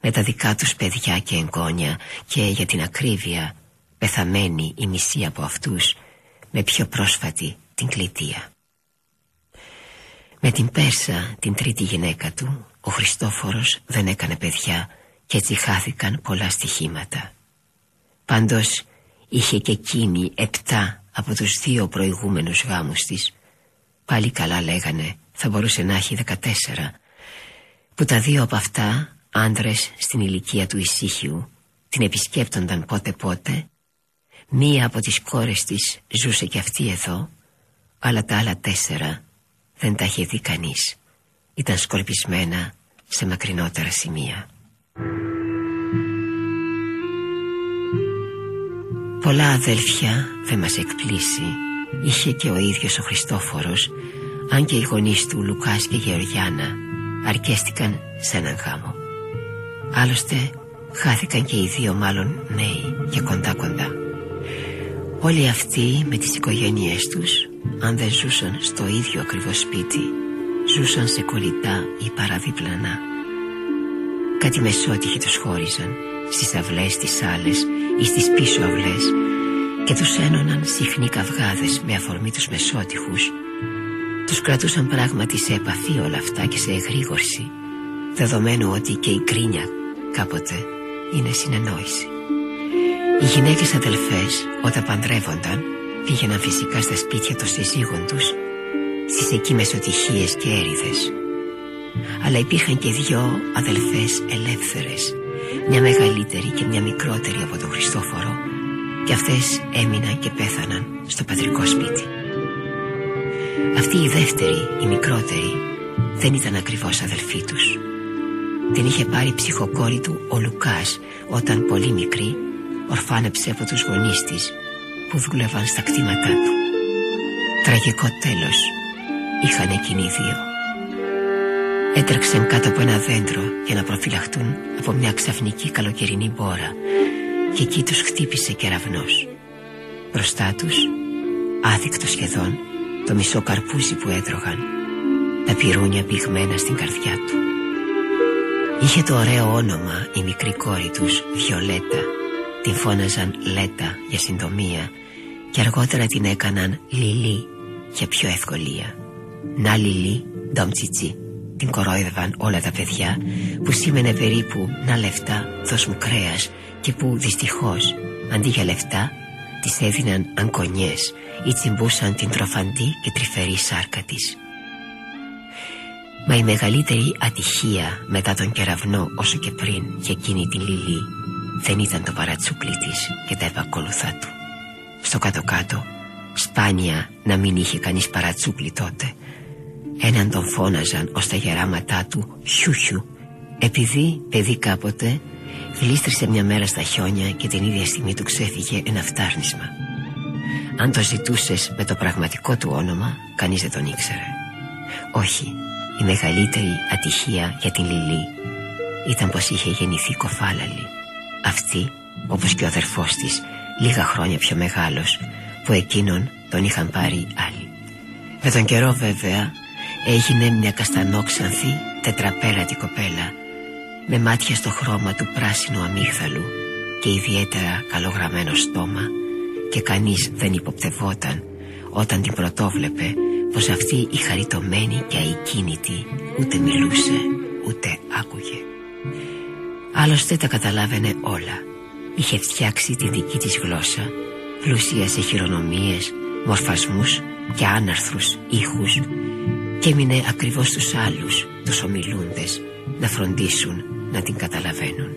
με τα δικά τους παιδιά και εγγόνια και για την ακρίβεια πεθαμένοι η μισή από αυτούς με πιο πρόσφατη την κλητεία. Με την Πέρσα την τρίτη γυναίκα του ο Χριστόφορος δεν έκανε παιδιά και έτσι χάθηκαν πολλά στοιχήματα. Πάντως είχε και εκείνη επτά από τους δύο προηγούμενους γάμους της. Πάλι καλά λέγανε θα μπορούσε να έχει δεκατέσσερα που τα δύο από αυτά άντρες στην ηλικία του ησύχιου την επισκέπτονταν πότε πότε μία από τις κόρες της ζούσε και αυτή εδώ αλλά τα άλλα τέσσερα δεν τα είχε δει κανείς. Ήταν σκορπισμένα σε μακρινότερα σημεία. Πολλά αδέλφια δεν μας εκπλήσει. Είχε και ο ίδιος ο Χριστόφορος Αν και οι γονείς του Λουκάς και Γεωργιάνα Αρκέστηκαν σε έναν γάμο. Άλλωστε χάθηκαν και οι δύο μάλλον νέοι και κοντά κοντά Όλοι αυτοί με τις οικογένειές τους Αν δεν ζούσαν στο ίδιο ακριβώς σπίτι Ζούσαν σε κολλητά ή παραδίπλανα. Κάτι μεσότυχοι τους χώριζαν Στις αυλές, στις άλλες ή στις πίσω αυλές Και τους ένωναν συχνοί καυγάδες με αφορμή τους μεσότυχους. Τους κρατούσαν πράγματι σε επαφή όλα αυτά και σε εγρήγορση Δεδομένου ότι και η κρίνια κάποτε είναι συνεννόηση. Οι γυναίκες αδελφές όταν παντρεύονταν Πήγαιναν φυσικά στα σπίτια των συζύγων τους Στις εκεί μεσοτυχίες και έρηδες. Αλλά υπήρχαν και δυο αδελφές ελεύθερες Μια μεγαλύτερη και μια μικρότερη από τον Χριστόφορο Και αυτές έμειναν και πέθαναν στο πατρικό σπίτι. Αυτή η δεύτερη, η μικρότερη Δεν ήταν ακριβώς αδελφή τους. Την είχε πάρει ψυχοκόρη του ο Λουκάς όταν πολύ μικρή ορφάνεψε από τους γονείς της που δούλευαν στα κτήματά του. Τραγικό τέλος είχαν εκείνοι οι δύο. Έτρεξαν κάτω από ένα δέντρο για να προφυλαχτούν από μια ξαφνική καλοκαιρινή μπόρα και εκεί τους χτύπησε κεραυνός. Μπροστά τους, άδεικτο σχεδόν, το μισό καρπούζι που έτρωγαν, τα πυρούνια πηγμένα στην καρδιά του. Είχε το ωραίο όνομα η μικρή κόρη τους Βιολέτα Την φώναζαν Λέτα για συντομία Και αργότερα την έκαναν Λιλί για πιο ευκολία. Να Λιλί Ντομτσιτσι Την κορόιδευαν όλα τα παιδιά Που σήμαινε περίπου να λεφτά δώσ' μου κρέας Και που δυστυχώς αντί για λεφτά Της έδιναν αγκονιές Ή τσιμπούσαν την τροφαντή και τρυφερή σάρκα της. Μα η μεγαλύτερη ατυχία μετά τον κεραυνό όσο και πριν για εκείνη την Λιλή δεν ήταν το παρατσούκλι της και τα επακόλουθά του. Στο κάτω-κάτω σπάνια να μην είχε κανείς παρατσούκλι τότε. Έναν τον φώναζαν ως τα γεράματά του χιούχιου επειδή παιδί κάποτε γλίστρισε μια μέρα στα χιόνια και την ίδια στιγμή του ξέφυγε ένα φτάρνισμα. Αν το ζητούσες με το πραγματικό του όνομα κανείς δεν τον ήξερε. Όχι, η μεγαλύτερη ατυχία για την Λιλή ήταν πως είχε γεννηθεί κοφάλαλη. Αυτή, όπως και ο αδερφός της, λίγα χρόνια πιο μεγάλος, που εκείνον τον είχαν πάρει άλλοι. Με τον καιρό βέβαια, έγινε μια καστανόξανθη τετραπέρατη κοπέλα με μάτια στο χρώμα του πράσινου αμύγδαλου και ιδιαίτερα καλογραμμένο στόμα και κανείς δεν υποπτευόταν όταν την πρωτόβλεπε πως αυτή η χαριτωμένη και αικίνητη ούτε μιλούσε ούτε άκουγε. Άλλωστε τα καταλάβαινε όλα. Είχε φτιάξει τη δική της γλώσσα, πλούσια σε χειρονομίες, μορφασμούς και άναρθρους ήχους και έμεινε ακριβώς στους άλλους, τους ομιλούντες, να φροντίσουν να την καταλαβαίνουν.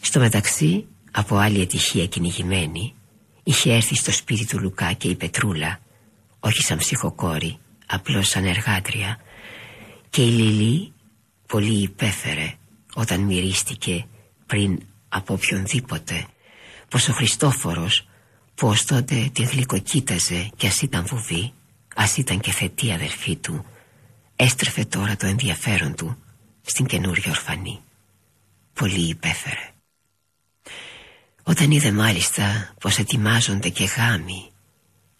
Στο μεταξύ, από άλλη ατυχία κυνηγημένη, είχε έρθει στο σπίτι του Λουκά και η Πετρούλα, όχι σαν ψυχοκόρη, απλώς σαν εργάτρια, και η Λιλή πολύ υπέφερε όταν μυρίστηκε πριν από οποιονδήποτε πως ο Χριστόφορος που ως τότε τη γλυκοκοίταζε κι ας ήταν βουβή, ας ήταν και θετή αδερφή του, έστρεφε τώρα το ενδιαφέρον του στην καινούργια ορφανή. Πολύ υπέφερε. Όταν είδε μάλιστα πως ετοιμάζονται και γάμοι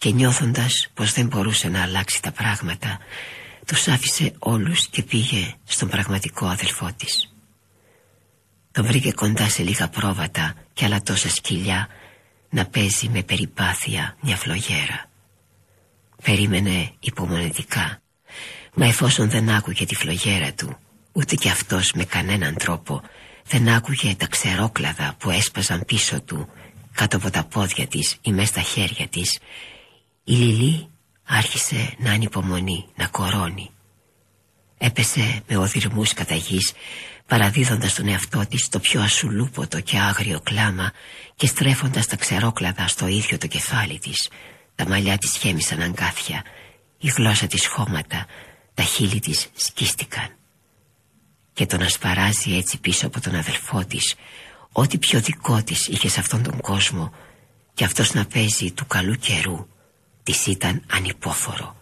και νιώθοντας πως δεν μπορούσε να αλλάξει τα πράγματα τους άφησε όλους και πήγε στον πραγματικό αδελφό της. Τον βρήκε κοντά σε λίγα πρόβατα και άλλα τόσα σκυλιά να παίζει με περιπάθεια μια φλογέρα. Περίμενε υπομονετικά, μα εφόσον δεν άκουγε τη φλογέρα του, ούτε κι αυτός με κανέναν τρόπο δεν άκουγε τα ξερόκλαδα που έσπαζαν πίσω του κάτω από τα πόδια της ή μέσα στα χέρια της η Λιλή άρχισε να ανυπομονεί, να κορώνει. Έπεσε με οδυρμούς κατά γης παραδίδοντας τον εαυτό της το πιο ασουλούποτο και άγριο κλάμα και στρέφοντας τα ξερόκλαδα στο ίδιο το κεφάλι της. Τα μαλλιά της γέμισαν αγκάθια. Η γλώσσα της χώματα τα χείλη της σκίστηκαν. Και το να σπαράζει έτσι πίσω από τον αδελφό της ό,τι πιο δικό της είχε σε αυτόν τον κόσμο και αυτός να παίζει του καλού καιρού της ήταν ανυπόφορο.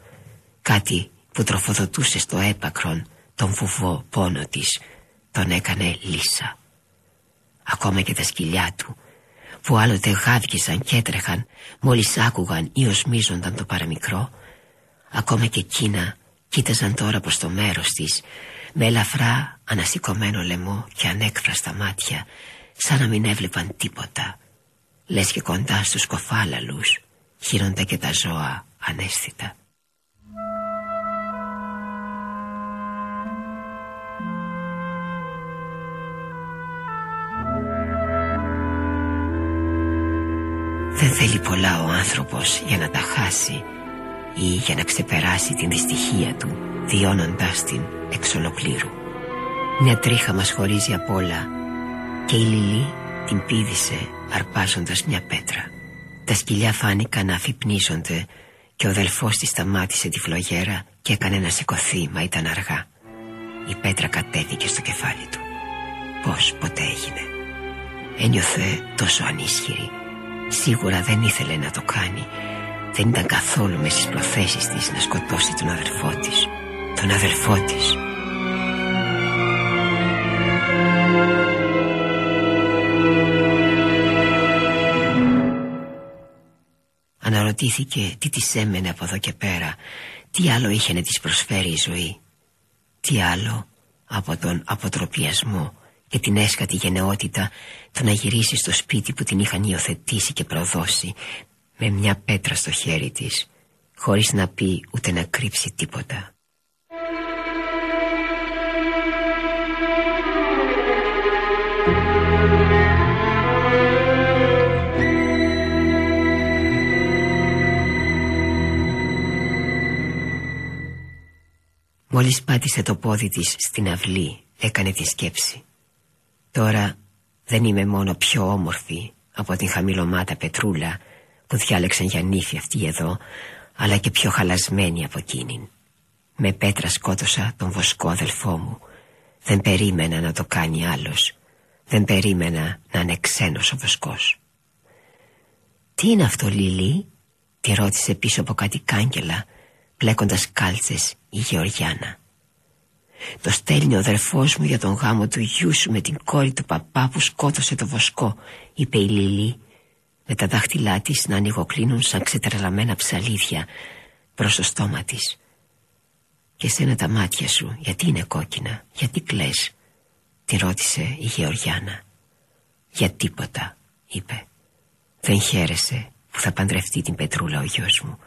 Κάτι που τροφοδοτούσε στο έπακρον τον φουβό πόνο της. Τον έκανε λύσα. Ακόμα και τα σκυλιά του που άλλοτε γάβγισαν και έτρεχαν μόλις άκουγαν ή οσμίζονταν το παραμικρό ακόμα και εκείνα κοίταζαν τώρα προς το μέρος της με ελαφρά ανασηκωμένο λαιμό και ανέκφραστα μάτια σαν να μην έβλεπαν τίποτα λες και κοντά στους κοφάλαλους χείροντα και τα ζώα ανέστητα Δεν θέλει πολλά ο άνθρωπος για να τα χάσει ή για να ξεπεράσει την δυστυχία του διώνοντας την εξ ολοκλήρου. Μια τρίχα μας χωρίζει απ' όλα και η Λιλή την πήδησε αρπάζοντας μια πέτρα. Τα σκυλιά φάνηκαν να αφυπνίζονται και ο αδελφός της σταμάτησε τη φλογέρα και έκανε να σηκωθεί μα ήταν αργά. Η πέτρα κατέβηκε στο κεφάλι του. Πώς ποτέ έγινε. Ένιωθε τόσο ανίσχυρη. Σίγουρα δεν ήθελε να το κάνει. Δεν ήταν καθόλου μες στις προθέσεις της να σκοτώσει τον αδελφό της τον αδελφό της Αναρωτήθηκε τι της έμενε από εδώ και πέρα Τι άλλο είχε να της προσφέρει η ζωή Τι άλλο από τον αποτροπιασμό και την έσκατη γενναιότητα το να γυρίσει στο σπίτι που την είχαν υιοθετήσει και προδώσει με μια πέτρα στο χέρι της χωρίς να πει ούτε να κρύψει τίποτα. Μόλις πάτησε το πόδι της στην αυλή έκανε τη σκέψη. Τώρα δεν είμαι μόνο πιο όμορφη από την χαμηλομάτα πετρούλα που διάλεξαν για νύφη αυτή εδώ αλλά και πιο χαλασμένη από εκείνην. Με πέτρα σκότωσα τον βοσκό αδελφό μου. Δεν περίμενα να το κάνει άλλος. Δεν περίμενα να είναι ξένος ο βοσκός «Τι είναι αυτό Λίλη» τη ρώτησε πίσω από κάτι κάγκελα πλέκοντας κάλτσες η Γεωργιάνα. Το στέλνει ο αδερφός μου για τον γάμο του γιού σου με την κόρη του παπά που σκότωσε το βοσκό, είπε η Λιλή, με τα δάχτυλά της να ανοιγοκλίνουν σαν ξετρελαμένα ψαλίδια προς το στόμα της. Και σένα τα μάτια σου, γιατί είναι κόκκινα, γιατί κλαις, τη ρώτησε η Γεωργιάνα. Για τίποτα, είπε. Δεν χαίρεσαι που θα παντρευτεί την Πετρούλα ο γιος μου,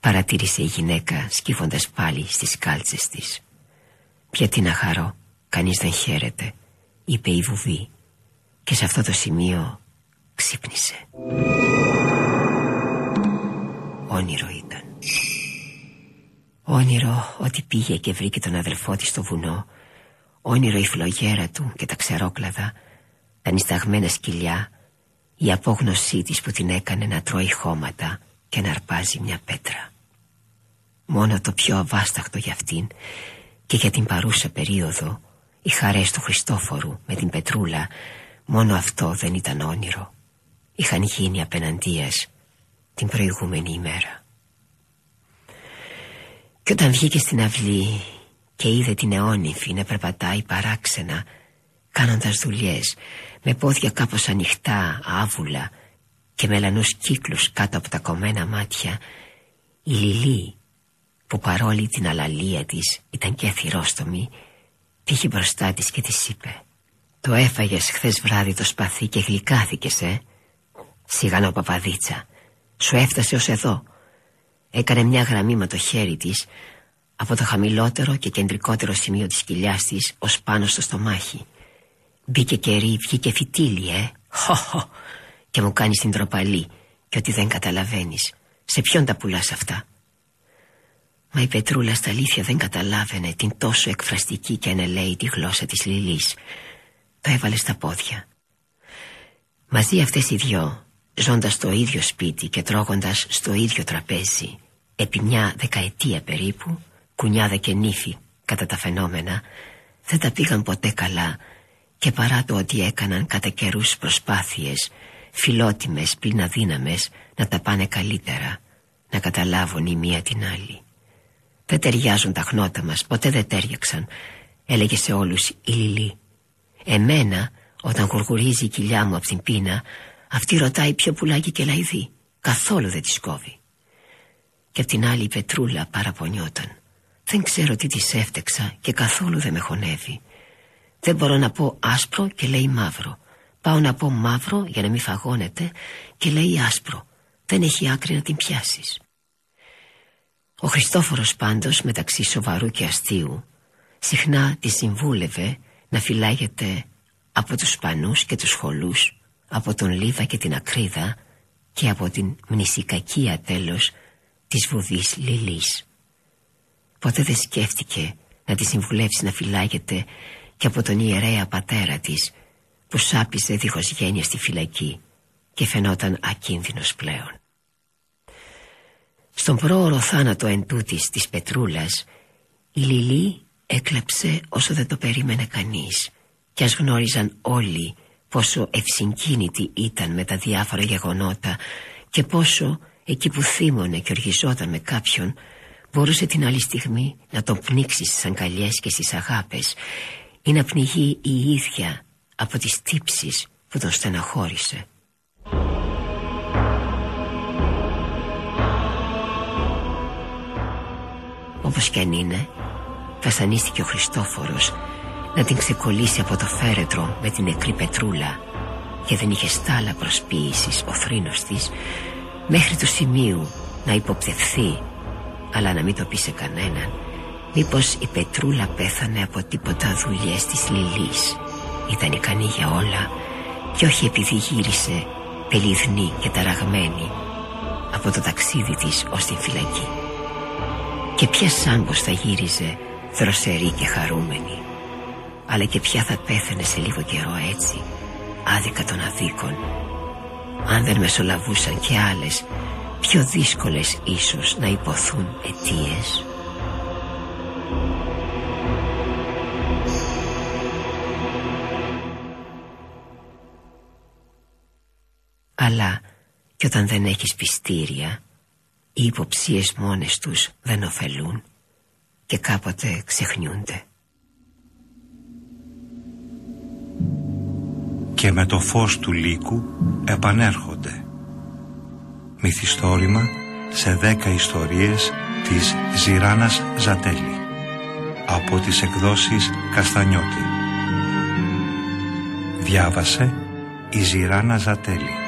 παρατήρησε η γυναίκα σκύφοντας πάλι στις κάλτσες της. «Γιατί να χαρώ, κανείς δεν χαίρεται», είπε η βουβή και σε αυτό το σημείο ξύπνησε. Όνειρο ήταν. Όνειρο ότι πήγε και βρήκε τον αδελφό της στο βουνό. Όνειρο η φλογέρα του και τα ξερόκλαδα, τα νησταγμένα σκυλιά, η απόγνωσή της που την έκανε να τρώει χώματα και να αρπάζει μια πέτρα. Μόνο το πιο αβάσταχτο για αυτήν και για την παρούσα περίοδο οι χαρές του Χριστόφορου με την Πετρούλα μόνο αυτό δεν ήταν όνειρο είχαν γίνει απέναντίας την προηγούμενη ημέρα και όταν βγήκε στην αυλή και είδε την αιώνυφη να περπατάει παράξενα κάνοντας δουλειές με πόδια κάπως ανοιχτά, άβουλα και μελανούς κύκλους κάτω από τα κομμένα μάτια η Λιλή που παρόλη την αλαλία της ήταν και αθυρόστομη πήγε μπροστά της και της είπε «Το έφαγες χθες βράδυ το σπαθί και γλυκάθηκες, ε» Σιγανό παπαδίτσα Σου έφτασε ως εδώ Έκανε μια γραμμή με το χέρι της Από το χαμηλότερο και κεντρικότερο σημείο της κοιλιάς της Ως πάνω στο στομάχι. Μπήκε κερί, βγήκε φυτίλι, ε. Χω, Και μου κάνεις την τροπαλή Και ότι δεν καταλαβαίνεις Σε ποιον τα πουλάς αυτά; Μα η Πετρούλα στα αλήθεια δεν καταλάβαινε την τόσο εκφραστική και τη γλώσσα της Λιλής. Το έβαλε στα πόδια. Μαζί αυτές οι δυο, ζώντας στο ίδιο σπίτι και τρώγοντας στο ίδιο τραπέζι, επί μια δεκαετία περίπου, κουνιάδα και νύφη κατά τα φαινόμενα, δεν τα πήγαν ποτέ καλά και παρά το ότι έκαναν κατά καιρούς προσπάθειες, φιλότιμες πλην αδύναμες, να τα πάνε καλύτερα, να καταλάβουν η μία την άλλη. Δεν ταιριάζουν τα χνότα μας, ποτέ δεν τέριαξαν, έλεγε σε όλους η Λιλή. Εμένα, όταν γουργουρίζει η κοιλιά μου από την πείνα, αυτή ρωτάει ποιο πουλάκι και λαϊδί. Καθόλου δεν της κόβει. Και απ' την άλλη η Πετρούλα παραπονιόταν. Δεν ξέρω τι της έφτεξα και καθόλου δεν με χωνεύει. Δεν μπορώ να πω άσπρο και λέει μαύρο. Πάω να πω μαύρο για να μην φαγώνεται και λέει άσπρο. Δεν έχει άκρη να την πιάσεις. Ο Χριστόφορος πάντως μεταξύ σοβαρού και αστείου συχνά τη συμβούλευε να φυλάγεται από τους σπανούς και τους χολούς, από τον Λίβα και την Ακρίδα και από την μνησικακία τέλος της βουδής Λιλής. Ποτέ δεν σκέφτηκε να τη συμβουλεύσει να φυλάγεται και από τον ιερέα πατέρα της που σάπιζε δίχως γένεια στη φυλακή και φαινόταν ακίνδυνος πλέον. Στον πρόωρο θάνατο εν τούτης της Πετρούλας η Λιλή έκλαψε όσο δεν το περίμενε κανείς και ας γνώριζαν όλοι πόσο ευσυγκίνητη ήταν με τα διάφορα γεγονότα και πόσο εκεί που θύμωνε και οργιζόταν με κάποιον μπορούσε την άλλη στιγμή να τον πνίξει στις αγκαλιές και στις αγάπες ή να πνιγεί η ίδια από τις τύψεις που τον στεναχώρησε. Όπως κι αν είναι Βασανίστηκε ο Χριστόφορος Να την ξεκολλήσει από το φέρετρο Με την νεκρή πετρούλα Και δεν είχε στάλα προσποίησης Ο θρήνος της Μέχρι του σημείου να υποπτευθεί Αλλά να μην το πει σε κανέναν Μήπως η πετρούλα πέθανε Από τίποτα δουλειές της Λιλής Ήταν ικανή για όλα Και όχι επειδή γύρισε Πελιδνή και ταραγμένη Από το ταξίδι της ως την φυλακή. Και ποια σάγκος θα γύριζε δροσερή και χαρούμενη αλλά και ποια θα πέθανε σε λίγο καιρό έτσι άδικα των αδίκων αν δεν μεσολαβούσαν και άλλες πιο δύσκολες ίσως να υποθούν αιτίες αλλά και όταν δεν έχεις πιστήρια οι υποψίες μόνες τους δεν ωφελούν και κάποτε ξεχνιούνται. Και με το φως του λύκου επανέρχονται. Μυθιστόρημα σε δέκα ιστορίες της Ζηράνας Ζατέλη από τις εκδόσεις Καστανιώτη. Διάβασε η Ζηράνα Ζατέλη.